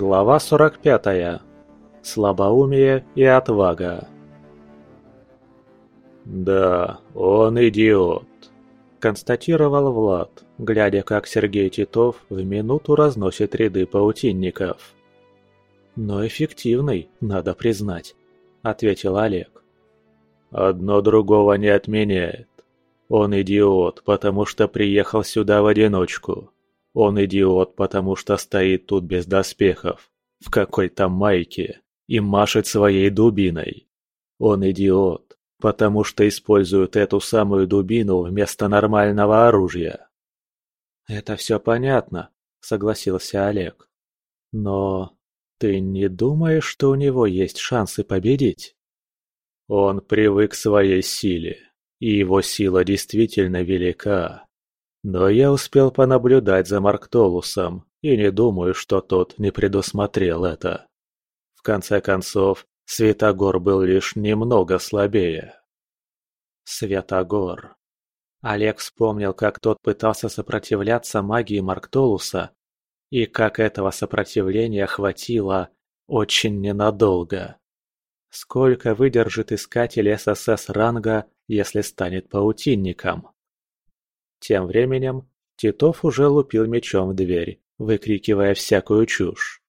Глава 45. Слабоумие и отвага. «Да, он идиот», – констатировал Влад, глядя, как Сергей Титов в минуту разносит ряды паутинников. «Но эффективный, надо признать», – ответил Олег. «Одно другого не отменяет. Он идиот, потому что приехал сюда в одиночку. Он идиот, потому что стоит тут без доспехов, в какой-то майке, и машет своей дубиной. Он идиот, потому что использует эту самую дубину вместо нормального оружия. «Это все понятно», — согласился Олег. «Но ты не думаешь, что у него есть шансы победить?» Он привык к своей силе, и его сила действительно велика. Но я успел понаблюдать за Марктолусом и не думаю, что тот не предусмотрел это. В конце концов, Светогор был лишь немного слабее. Светогор. Олег вспомнил, как тот пытался сопротивляться магии Марктолуса, и как этого сопротивления хватило очень ненадолго. Сколько выдержит искатель ССС ранга, если станет паутинником? Тем временем Титов уже лупил мечом в дверь, выкрикивая всякую чушь.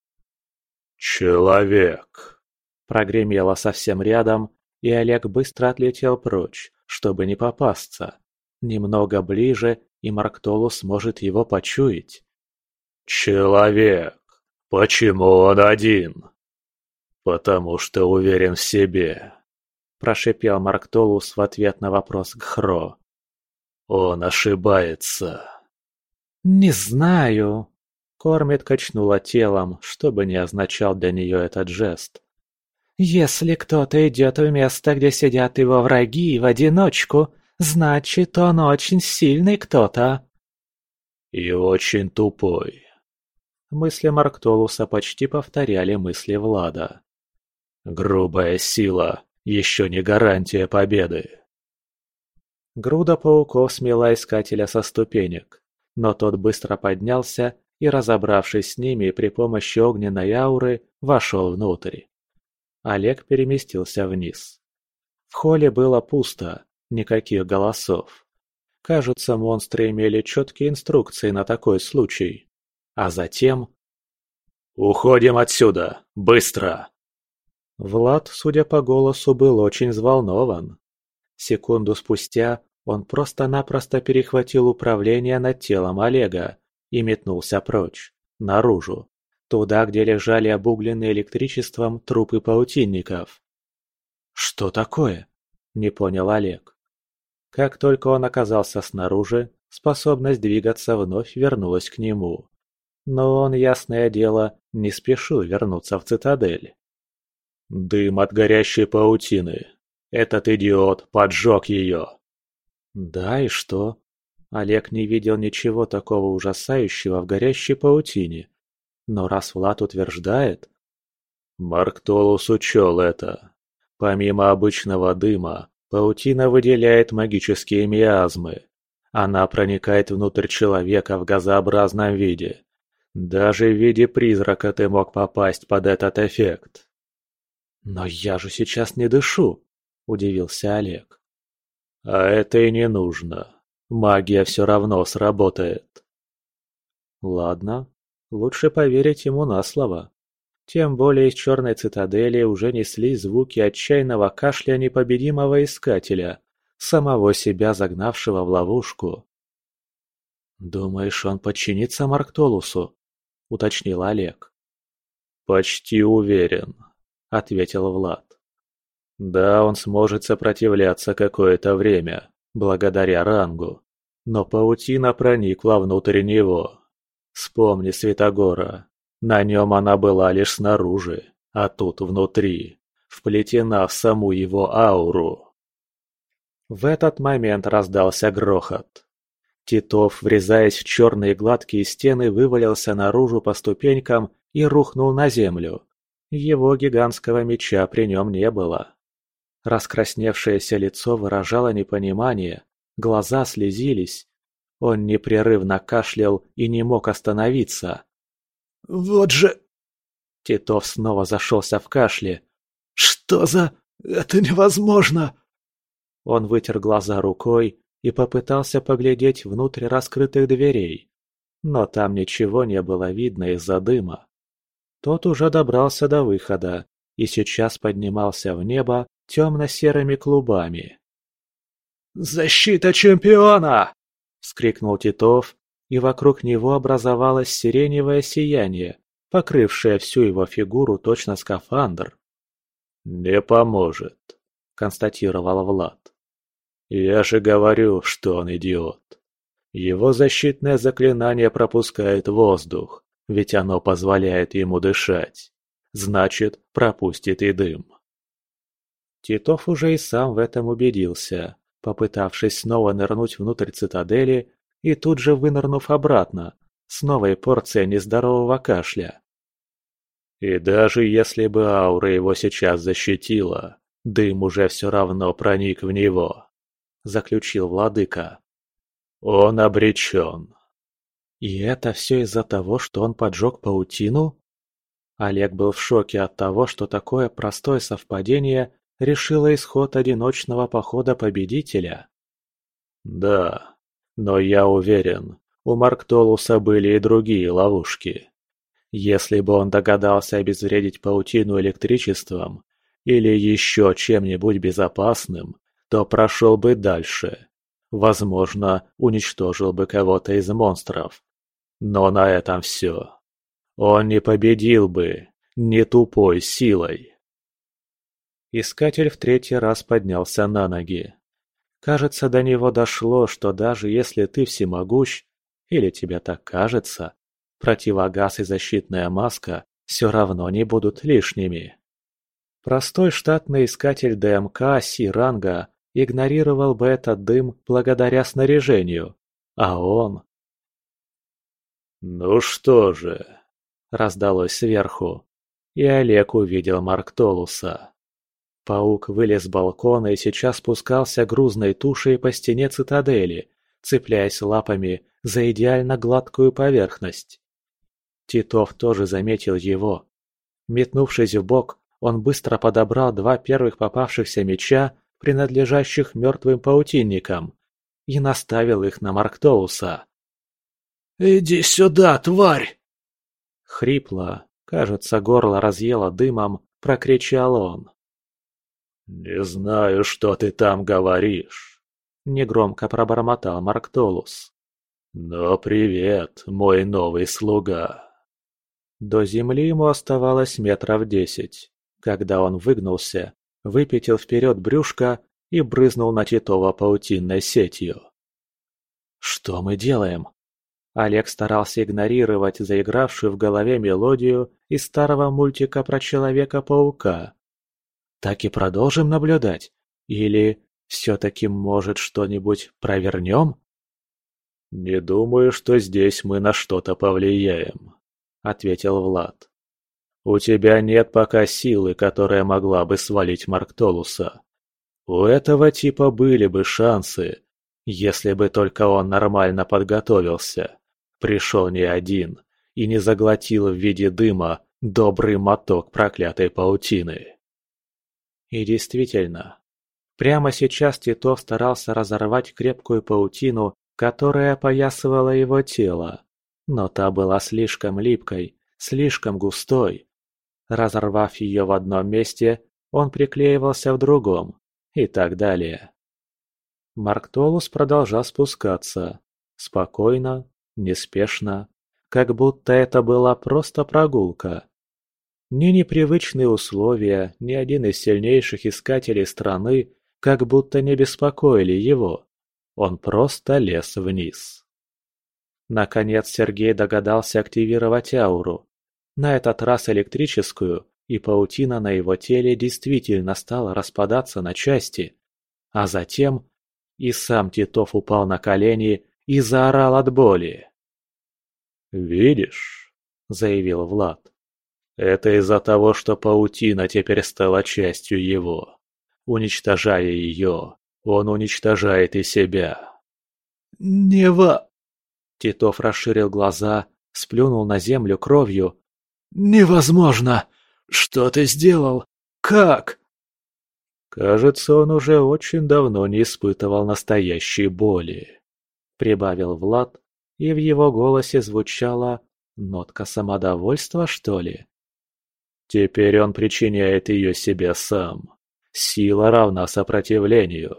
«Человек!» Прогремело совсем рядом, и Олег быстро отлетел прочь, чтобы не попасться. Немного ближе, и Марктолу сможет его почуять. «Человек! Почему он один?» «Потому что уверен в себе», – прошипел Марктолус в ответ на вопрос Гхро. Он ошибается. «Не знаю». Кормит качнула телом, чтобы не означал для нее этот жест. «Если кто-то идет в место, где сидят его враги, в одиночку, значит, он очень сильный кто-то». «И очень тупой». Мысли Марктолуса почти повторяли мысли Влада. «Грубая сила еще не гарантия победы». Груда пауков смела искателя со ступенек, но тот быстро поднялся и, разобравшись с ними при помощи огненной ауры, вошел внутрь. Олег переместился вниз. В холле было пусто, никаких голосов. Кажется, монстры имели четкие инструкции на такой случай. А затем... «Уходим отсюда! Быстро!» Влад, судя по голосу, был очень взволнован. Секунду спустя он просто-напросто перехватил управление над телом Олега и метнулся прочь, наружу, туда, где лежали обугленные электричеством трупы паутинников. «Что такое?» – не понял Олег. Как только он оказался снаружи, способность двигаться вновь вернулась к нему. Но он, ясное дело, не спешил вернуться в цитадель. «Дым от горящей паутины», этот идиот поджег ее. Да и что? Олег не видел ничего такого ужасающего в горящей паутине. Но раз Влад утверждает... Марк Толус учел это. Помимо обычного дыма, паутина выделяет магические миазмы. Она проникает внутрь человека в газообразном виде. Даже в виде призрака ты мог попасть под этот эффект. Но я же сейчас не дышу. – удивился Олег. «А это и не нужно. Магия все равно сработает». «Ладно, лучше поверить ему на слово. Тем более из черной цитадели уже неслись звуки отчаянного кашля непобедимого искателя, самого себя загнавшего в ловушку. «Думаешь, он подчинится Марктолусу?» – уточнил Олег. «Почти уверен», – ответил Влад. Да, он сможет сопротивляться какое-то время, благодаря рангу. Но паутина проникла внутрь него. Вспомни Святогора. На нем она была лишь снаружи, а тут внутри, вплетена в саму его ауру. В этот момент раздался грохот. Титов, врезаясь в черные гладкие стены, вывалился наружу по ступенькам и рухнул на землю. Его гигантского меча при нем не было. Раскрасневшееся лицо выражало непонимание, глаза слезились. Он непрерывно кашлял и не мог остановиться. «Вот же...» Титов снова зашелся в кашле. «Что за... Это невозможно!» Он вытер глаза рукой и попытался поглядеть внутрь раскрытых дверей. Но там ничего не было видно из-за дыма. Тот уже добрался до выхода и сейчас поднимался в небо темно-серыми клубами. «Защита чемпиона!» — вскрикнул Титов, и вокруг него образовалось сиреневое сияние, покрывшее всю его фигуру точно скафандр. «Не поможет», — констатировал Влад. «Я же говорю, что он идиот. Его защитное заклинание пропускает воздух, ведь оно позволяет ему дышать. Значит, пропустит и дым». Титов уже и сам в этом убедился, попытавшись снова нырнуть внутрь цитадели и тут же вынырнув обратно, с новой порцией нездорового кашля. И даже если бы аура его сейчас защитила, дым уже все равно проник в него, заключил владыка. Он обречен. И это все из-за того, что он поджег паутину? Олег был в шоке от того, что такое простое совпадение решило исход одиночного похода победителя. Да, но я уверен, у Марктолуса были и другие ловушки. Если бы он догадался обезвредить паутину электричеством или еще чем-нибудь безопасным, то прошел бы дальше. Возможно, уничтожил бы кого-то из монстров. Но на этом все. Он не победил бы, не тупой силой. Искатель в третий раз поднялся на ноги. Кажется, до него дошло, что даже если ты всемогущ, или тебе так кажется, противогаз и защитная маска все равно не будут лишними. Простой штатный искатель ДМК Си-ранга игнорировал бы этот дым благодаря снаряжению, а он... «Ну что же...» — раздалось сверху, и Олег увидел Марктолуса. Паук вылез с балкона и сейчас спускался грузной тушей по стене цитадели, цепляясь лапами за идеально гладкую поверхность. Титов тоже заметил его. Метнувшись в бок, он быстро подобрал два первых попавшихся меча, принадлежащих мертвым паутинникам, и наставил их на Марктоуса. «Иди сюда, тварь!» Хрипло, кажется, горло разъело дымом, прокричал он. «Не знаю, что ты там говоришь», — негромко пробормотал Марктолус. «Но привет, мой новый слуга». До земли ему оставалось метров десять, когда он выгнулся, выпятил вперед брюшко и брызнул на Титова паутинной сетью. «Что мы делаем?» Олег старался игнорировать заигравшую в голове мелодию из старого мультика про Человека-паука. «Так и продолжим наблюдать? Или все-таки, может, что-нибудь провернем?» «Не думаю, что здесь мы на что-то повлияем», — ответил Влад. «У тебя нет пока силы, которая могла бы свалить Марктолуса. У этого типа были бы шансы, если бы только он нормально подготовился, пришел не один и не заглотил в виде дыма добрый моток проклятой паутины». И действительно, прямо сейчас Титов старался разорвать крепкую паутину, которая опоясывала его тело но та была слишком липкой, слишком густой. Разорвав ее в одном месте, он приклеивался в другом, и так далее. Марктолус продолжал спускаться. Спокойно, неспешно, как будто это была просто прогулка. Ни непривычные условия, ни один из сильнейших искателей страны как будто не беспокоили его. Он просто лез вниз. Наконец Сергей догадался активировать ауру. На этот раз электрическую, и паутина на его теле действительно стала распадаться на части. А затем и сам Титов упал на колени и заорал от боли. «Видишь?» – заявил Влад. «Это из-за того, что паутина теперь стала частью его. Уничтожая ее, он уничтожает и себя». «Нева...» Титов расширил глаза, сплюнул на землю кровью. «Невозможно! Что ты сделал? Как?» Кажется, он уже очень давно не испытывал настоящей боли. Прибавил Влад, и в его голосе звучала нотка самодовольства, что ли. Теперь он причиняет ее себе сам. Сила равна сопротивлению.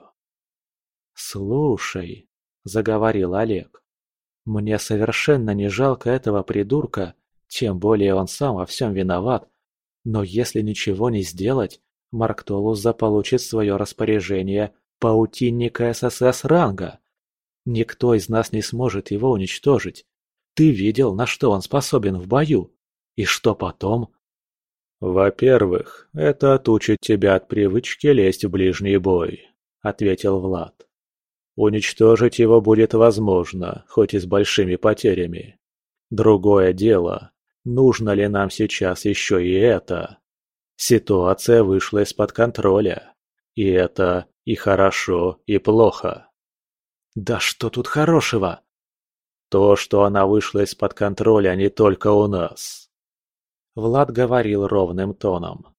«Слушай», — заговорил Олег, — «мне совершенно не жалко этого придурка, тем более он сам во всем виноват. Но если ничего не сделать, Марктолус заполучит свое распоряжение паутинника ССС ранга. Никто из нас не сможет его уничтожить. Ты видел, на что он способен в бою? И что потом? «Во-первых, это отучит тебя от привычки лезть в ближний бой», — ответил Влад. «Уничтожить его будет возможно, хоть и с большими потерями. Другое дело, нужно ли нам сейчас еще и это?» Ситуация вышла из-под контроля. И это и хорошо, и плохо. Да что тут хорошего? То, что она вышла из-под контроля не только у нас. Влад говорил ровным тоном.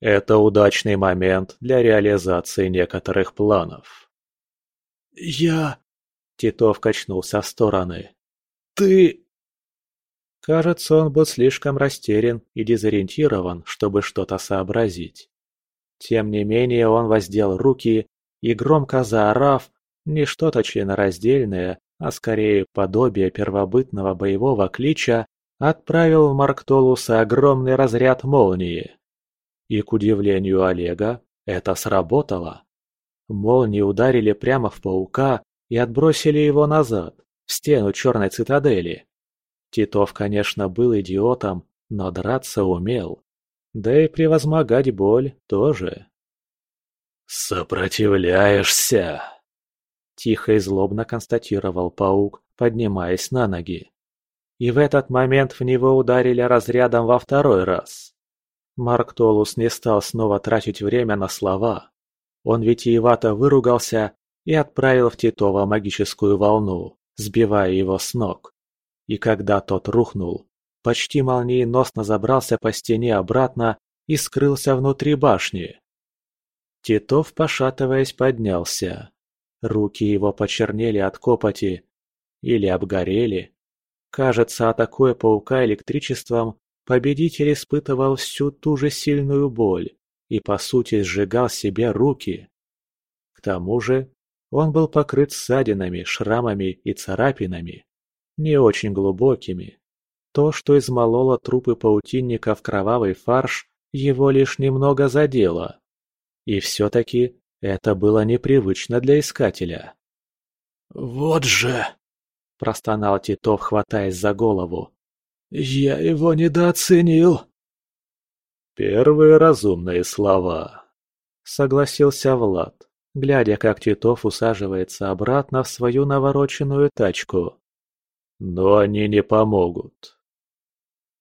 Это удачный момент для реализации некоторых планов. «Я...» Титов качнулся в стороны. «Ты...» Кажется, он был слишком растерян и дезориентирован, чтобы что-то сообразить. Тем не менее он воздел руки и, громко заорав, не что-то членораздельное, а скорее подобие первобытного боевого клича, отправил в Марктолуса огромный разряд молнии. И, к удивлению Олега, это сработало. Молнии ударили прямо в паука и отбросили его назад, в стену черной цитадели. Титов, конечно, был идиотом, но драться умел. Да и превозмогать боль тоже. «Сопротивляешься!» Тихо и злобно констатировал паук, поднимаясь на ноги. И в этот момент в него ударили разрядом во второй раз. Марк Толус не стал снова тратить время на слова. Он витиевато выругался и отправил в Титова магическую волну, сбивая его с ног. И когда тот рухнул, почти молниеносно забрался по стене обратно и скрылся внутри башни. Титов, пошатываясь, поднялся. Руки его почернели от копоти. Или обгорели. Кажется, атакуя паука электричеством, победитель испытывал всю ту же сильную боль и, по сути, сжигал себе руки. К тому же, он был покрыт ссадинами, шрамами и царапинами не очень глубокими. То, что измололо трупы паутинника в кровавый фарш, его лишь немного задело. И все-таки это было непривычно для искателя. «Вот же!» – простонал Титов, хватаясь за голову. «Я его недооценил!» «Первые разумные слова», – согласился Влад, глядя, как Титов усаживается обратно в свою навороченную тачку. Но они не помогут.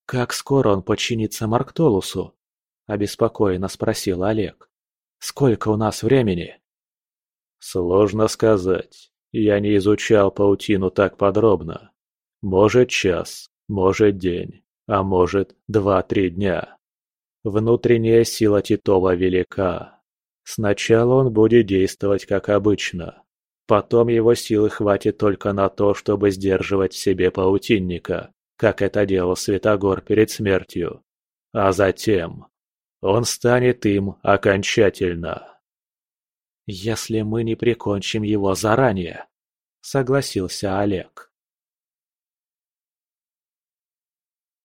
«Как скоро он подчинится Марктолусу?» – обеспокоенно спросил Олег. «Сколько у нас времени?» «Сложно сказать. Я не изучал паутину так подробно. Может час, может день, а может два-три дня. Внутренняя сила Титова велика. Сначала он будет действовать как обычно, Потом его силы хватит только на то, чтобы сдерживать в себе паутинника, как это делал Святогор перед смертью. А затем он станет им окончательно. «Если мы не прикончим его заранее», — согласился Олег.